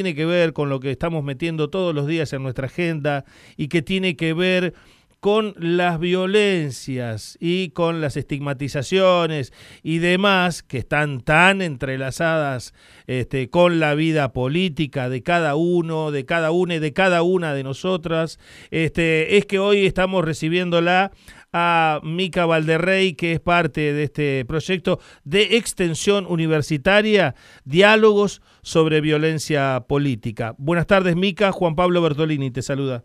tiene que ver con lo que estamos metiendo todos los días en nuestra agenda y que tiene que ver con las violencias y con las estigmatizaciones y demás que están tan entrelazadas este, con la vida política de cada uno, de cada una y de cada una de nosotras, este, es que hoy estamos recibiéndola a Mica Valderrey, que es parte de este proyecto de extensión universitaria, Diálogos sobre Violencia Política. Buenas tardes, Mica. Juan Pablo Bertolini te saluda.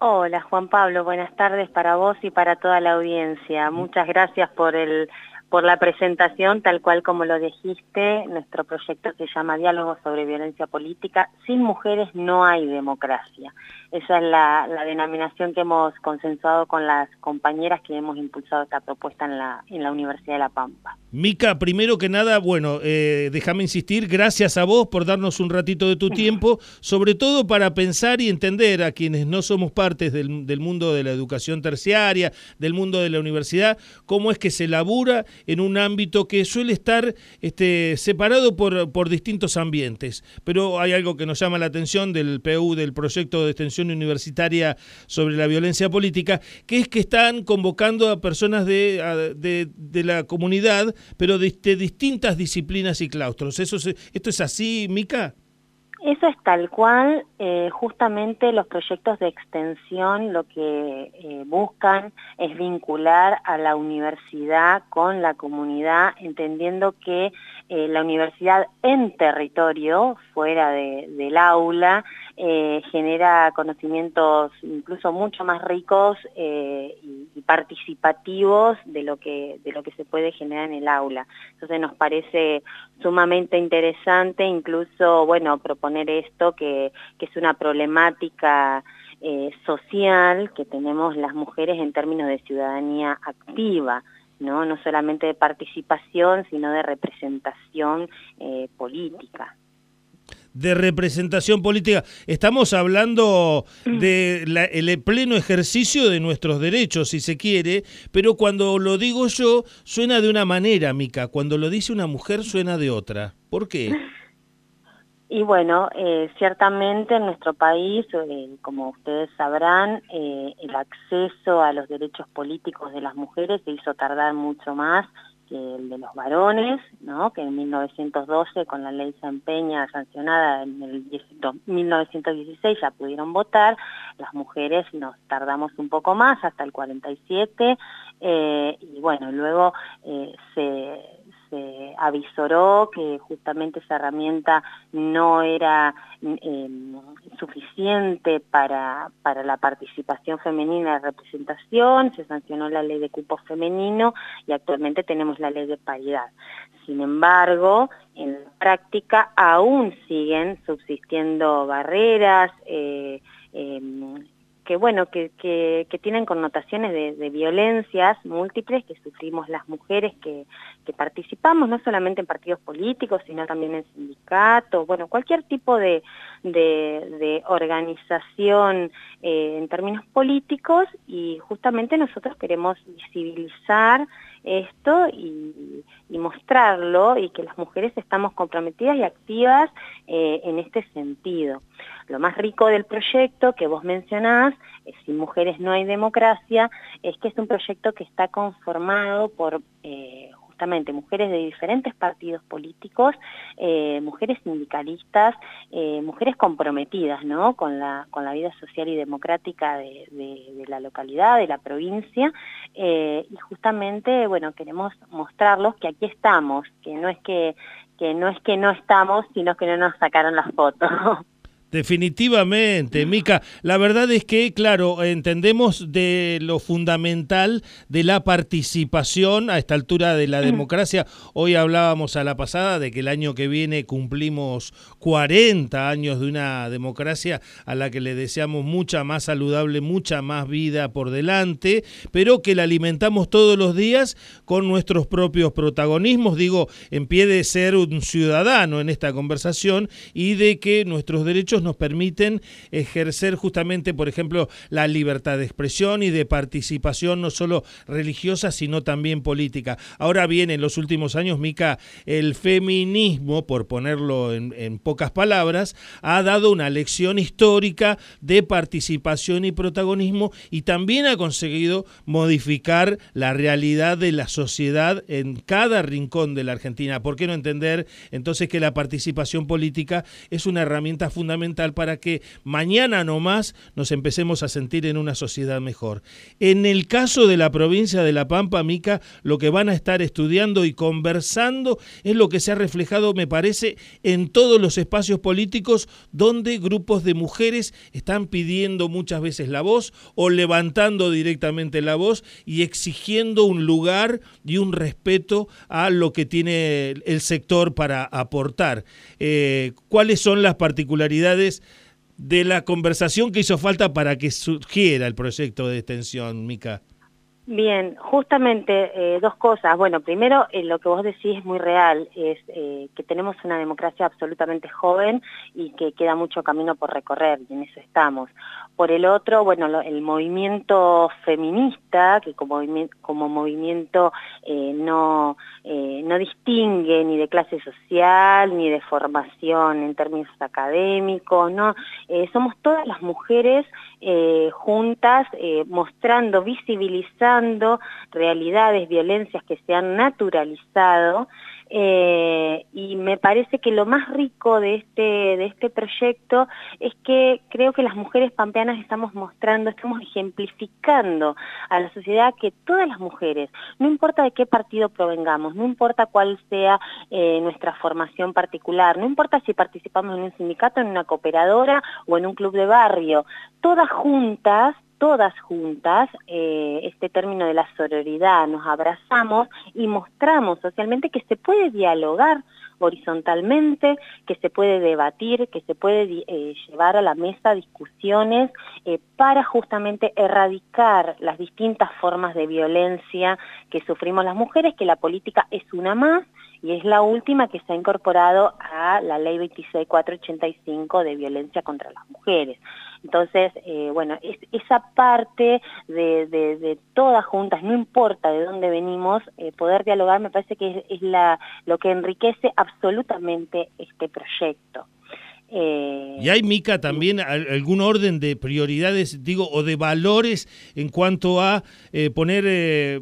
Hola, Juan Pablo. Buenas tardes para vos y para toda la audiencia. Muchas gracias por el por la presentación, tal cual como lo dijiste, nuestro proyecto se llama Diálogo sobre Violencia Política. Sin mujeres no hay democracia. Esa es la, denominación que hemos consensuado con las compañeras que hemos impulsado esta propuesta en la, en la Universidad de La Pampa. Mica, primero que nada, bueno, eh, déjame insistir, gracias a vos por darnos un ratito de tu tiempo, sobre todo para pensar y entender a quienes no somos partes del, del mundo de la educación terciaria, del mundo de la universidad, cómo es que se labura en un ámbito que suele estar este, separado por, por distintos ambientes. Pero hay algo que nos llama la atención del PU, del proyecto de extensión universitaria sobre la violencia política, que es que están convocando a personas de, de, la comunidad, pero de, distintas disciplinas y claustros. ¿Eso ¿Esto es así, Mica? Eso es tal cual, eh, justamente los proyectos de extensión lo que eh, buscan es vincular a la universidad con la comunidad, entendiendo que eh, la universidad en territorio, fuera del aula, genera conocimientos incluso mucho más ricos y, y, participativos de lo, que, de lo que se puede generar en el aula. Entonces nos parece sumamente interesante incluso, bueno, proponer esto, que, es una problemática eh, social que tenemos las mujeres en términos de ciudadanía activa, ¿no? No solamente de participación, sino de representación eh, política de representación política. Estamos hablando del pleno ejercicio de nuestros derechos, si se quiere, pero cuando lo digo yo, suena de una manera, Mica. Cuando lo dice una mujer, suena de otra. ¿Por qué? Y bueno, eh, ciertamente en nuestro país, eh, como ustedes sabrán, eh, el acceso a los derechos políticos de las mujeres se hizo tardar mucho más que el de los varones, ¿no? que en 1912 con la ley Peña sancionada en el 1916 ya pudieron votar, las mujeres nos tardamos un poco más hasta el 47 y bueno, luego se se avisoró que justamente esa herramienta no era em, suficiente para, para la participación femenina de representación, se sancionó la ley de cupo femenino y actualmente tenemos la ley de paridad. Sin embargo, en la práctica aún siguen subsistiendo barreras, eh, em, que bueno, que, que, tienen connotaciones de, violencias múltiples que sufrimos las mujeres que, que, participamos, no solamente en partidos políticos, sino también en sindicatos, bueno, cualquier tipo de, de, organización eh, en términos políticos y justamente nosotros queremos visibilizar esto y, mostrarlo y que las mujeres estamos comprometidas y activas eh, en este sentido. Lo más rico del proyecto que vos mencionás, eh, Sin Mujeres No Hay Democracia, es que es un proyecto que está conformado por eh, justamente mujeres de diferentes partidos políticos, eh, mujeres sindicalistas, eh, mujeres comprometidas ¿no? con, la, con la vida social y democrática de, la localidad, de la provincia, eh, y justamente, bueno, queremos mostrarlos que aquí estamos, que no es que, que no es que no estamos, sino que no nos sacaron las fotos. Definitivamente, Mica. La verdad es que, claro, entendemos de lo fundamental de la participación a esta altura de la democracia. Hoy hablábamos a la pasada de que el año que viene cumplimos 40 años de una democracia a la que le deseamos mucha más saludable, mucha más vida por delante, pero que la alimentamos todos los días con nuestros propios protagonismos, digo, en pie de ser un ciudadano en esta conversación y de que nuestros derechos nos permiten ejercer justamente, por ejemplo, la libertad de expresión y de participación no solo religiosa, sino también política. Ahora bien, en los últimos años, Mica, el feminismo, por ponerlo en, en pocas palabras, ha dado una lección histórica de participación y protagonismo y también ha conseguido modificar la realidad de la sociedad en cada rincón de la Argentina. ¿Por qué no entender entonces que la participación política es una herramienta fundamental para que mañana nomás nos empecemos a sentir en una sociedad mejor? En el caso de la provincia de La Pampa, Mica, lo que van a estar estudiando y conversando es lo que se ha reflejado, me parece, en todos los espacios políticos donde grupos de mujeres están pidiendo muchas veces la voz o levantando directamente la voz y exigiendo un lugar y un respeto a lo que tiene el sector para aportar. Eh, ¿Cuáles son las particularidades de la conversación que hizo falta para que surgiera el proyecto de extensión, Mica? Bien, justamente eh, dos cosas. Bueno, primero, eh, lo que vos decís es muy real, es eh, que tenemos una democracia absolutamente joven y que queda mucho camino por recorrer, y en eso estamos. Por el otro, bueno, el movimiento feminista, que como, como movimiento no, no distingue ni de clase social, ni de formación en términos académicos, ¿no? somos todas las mujeres juntas mostrando, visibilizando, realidades, violencias que se han naturalizado eh, y me parece que lo más rico de este, de este proyecto es que creo que las mujeres pampeanas estamos mostrando, estamos ejemplificando a la sociedad que todas las mujeres, no importa de qué partido provengamos, no importa cuál sea eh, nuestra formación particular, no importa si participamos en un sindicato, en una cooperadora o en un club de barrio, todas juntas todas juntas, eh, este término de la sororidad, nos abrazamos y mostramos socialmente que se puede dialogar horizontalmente, que se puede debatir, que se puede eh, llevar a la mesa discusiones eh, para justamente erradicar las distintas formas de violencia que sufrimos las mujeres, que la política es una más y es la última que se ha incorporado a la ley 26485 de violencia contra las mujeres. Entonces, eh, bueno, es, esa parte de, todas juntas, no importa de dónde venimos, poder dialogar me parece que es, la, lo que enriquece absolutamente este proyecto. Eh, ¿Y hay, Mica, también algún orden de prioridades, digo, o de valores en cuanto a poner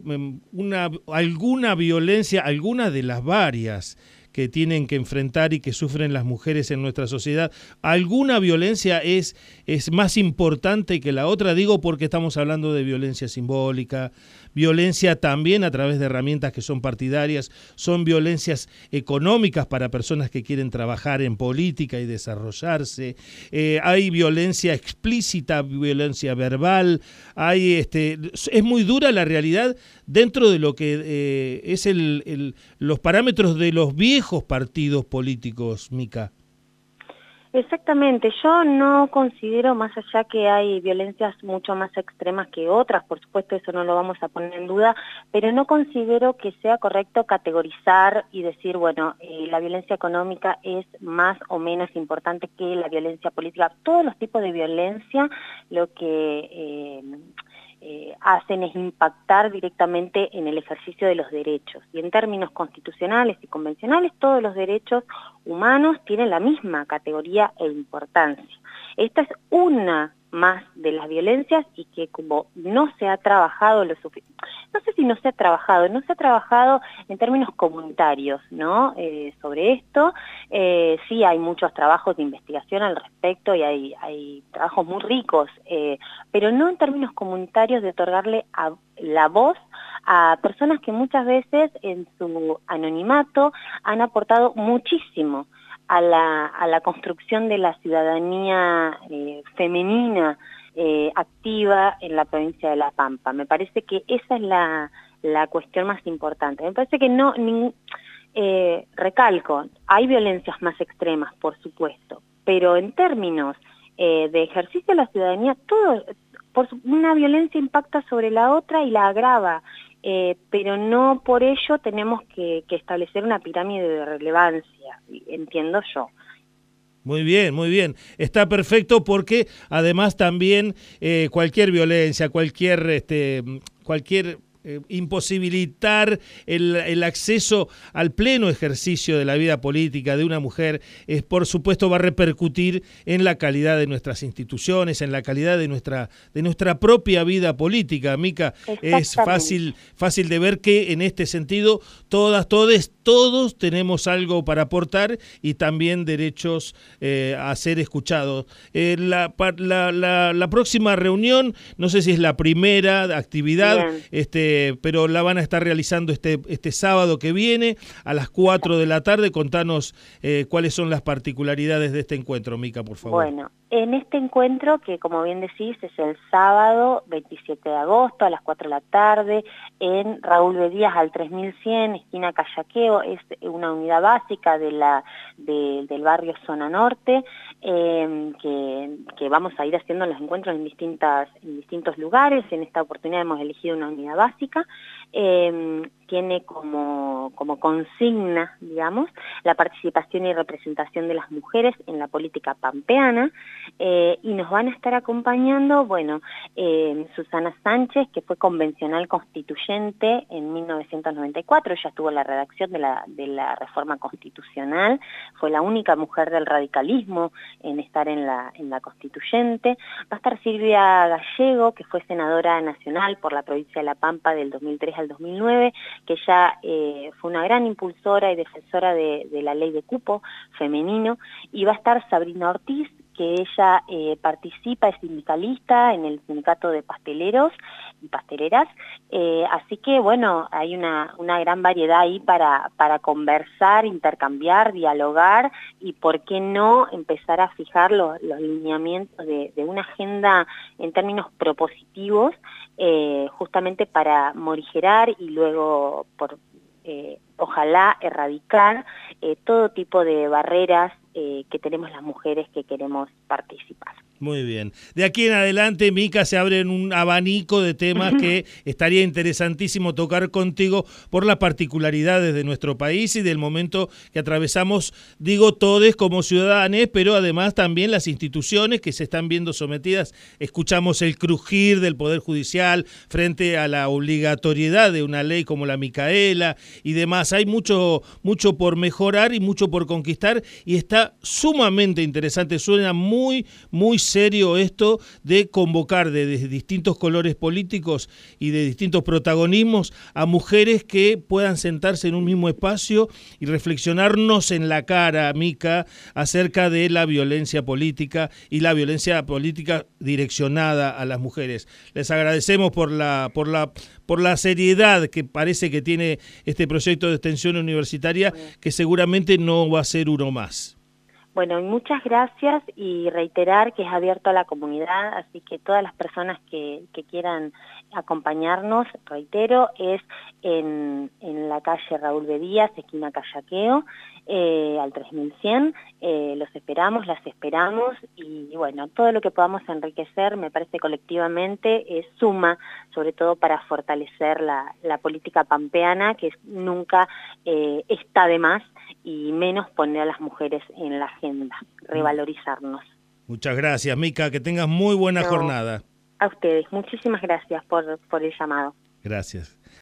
una, alguna violencia, alguna de las varias que tienen que enfrentar y que sufren las mujeres en nuestra sociedad. ¿Alguna violencia es, es más importante que la otra? Digo porque estamos hablando de violencia simbólica, violencia también a través de herramientas que son partidarias, son violencias económicas para personas que quieren trabajar en política y desarrollarse, eh, hay violencia explícita, violencia verbal, hay este, es muy dura la realidad dentro de lo que eh, es el, los parámetros de los viejos partidos políticos, Mica. Exactamente, yo no considero, más allá que hay violencias mucho más extremas que otras, por supuesto eso no lo vamos a poner en duda, pero no considero que sea correcto categorizar y decir, bueno, eh, la violencia económica es más o menos importante que la violencia política. Todos los tipos de violencia, lo que... Eh, eh, hacen es impactar directamente en el ejercicio de los derechos. Y en términos constitucionales y convencionales, todos los derechos humanos tienen la misma categoría e importancia. Esta es una más de las violencias y que como no se ha trabajado lo suficiente, no sé si no se ha trabajado, no se ha trabajado en términos comunitarios, ¿no? Eh, sobre esto, eh, sí hay muchos trabajos de investigación al respecto y hay, hay trabajos muy ricos, eh, pero no en términos comunitarios de otorgarle a la voz a personas que muchas veces en su anonimato han aportado muchísimo a la, a la construcción de la ciudadanía eh, femenina eh, activa en la provincia de La Pampa. Me parece que esa es la, la cuestión más importante. Me parece que no, eh, recalco, hay violencias más extremas, por supuesto, pero en términos de ejercicio de la ciudadanía, todo, por una violencia impacta sobre la otra y la agrava. Eh, pero no por ello tenemos que, establecer una pirámide de relevancia, entiendo yo. Muy bien, muy bien. Está perfecto porque además también eh, cualquier violencia, cualquier, este, cualquier eh, imposibilitar el, acceso al pleno ejercicio de la vida política de una mujer, es, por supuesto va a repercutir en la calidad de nuestras instituciones, en la calidad de nuestra, de nuestra propia vida política. Mica, es fácil, fácil de ver que en este sentido todas, todos, todos tenemos algo para aportar y también derechos eh, a ser escuchados. Eh, la, la, la, próxima reunión, no sé si es la primera actividad, este eh, pero la van a estar realizando este, este sábado que viene a las 4 de la tarde. Contanos eh, cuáles son las particularidades de este encuentro, Mica, por favor. Bueno, en este encuentro, que como bien decís, es el sábado 27 de agosto a las 4 de la tarde, en Raúl Bedías al 3100, esquina Callaqueo, es una unidad básica del barrio Zona Norte, em, que, que, vamos a ir haciendo los encuentros en, distintas, en distintos lugares. En esta oportunidad hemos elegido una unidad básica. Eh, tiene como, como consigna, digamos, la participación y representación de las mujeres en la política pampeana eh, y nos van a estar acompañando, bueno, eh, Susana Sánchez, que fue convencional constituyente en 1994, ella estuvo en la redacción de la, de la reforma constitucional, fue la única mujer del radicalismo en estar en la, en la constituyente. Va a estar Silvia Gallego, que fue senadora nacional por la provincia de La Pampa del 2003 al 2009, que ella eh, fue una gran impulsora y defensora de, la ley de cupo femenino, y va a estar Sabrina Ortiz, que ella eh, participa, es sindicalista en el sindicato de pasteleros y pasteleras, eh, así que bueno, hay una, una gran variedad ahí para, para conversar, intercambiar, dialogar y por qué no empezar a fijar los, los lineamientos de, de, una agenda en términos propositivos, eh, justamente para morigerar y luego por eh, ojalá erradicar todo tipo de barreras eh, que tenemos las mujeres que queremos participar. Muy bien. De aquí en adelante, Mica, se abre un abanico de temas que estaría interesantísimo tocar contigo por las particularidades de nuestro país y del momento que atravesamos, digo todos como ciudadanos, pero además también las instituciones que se están viendo sometidas. Escuchamos el crujir del Poder Judicial frente a la obligatoriedad de una ley como la Micaela y demás. Hay mucho, mucho por mejorar y mucho por conquistar y está sumamente interesante. Suena muy, muy serio esto de convocar de, distintos colores políticos y de distintos protagonismos a mujeres que puedan sentarse en un mismo espacio y reflexionarnos en la cara, Mica, acerca de la violencia política y la violencia política direccionada a las mujeres. Les agradecemos por la, por la, por la seriedad que parece que tiene este proyecto de extensión universitaria, que seguramente no va a ser uno más. Bueno, muchas gracias y reiterar que es abierto a la comunidad, así que todas las personas que, quieran acompañarnos, reitero, es en, en la calle Raúl Bedías, esquina Callaqueo, eh, al 3100. Eh, los esperamos, las esperamos y, bueno, todo lo que podamos enriquecer, me parece colectivamente, es suma, sobre todo para fortalecer la, la política pampeana, que nunca eh, está de más y menos poner a las mujeres en la agenda, revalorizarnos. Muchas gracias, Mica, que tengas muy buena jornada. A ustedes, muchísimas gracias por, por el llamado. Gracias.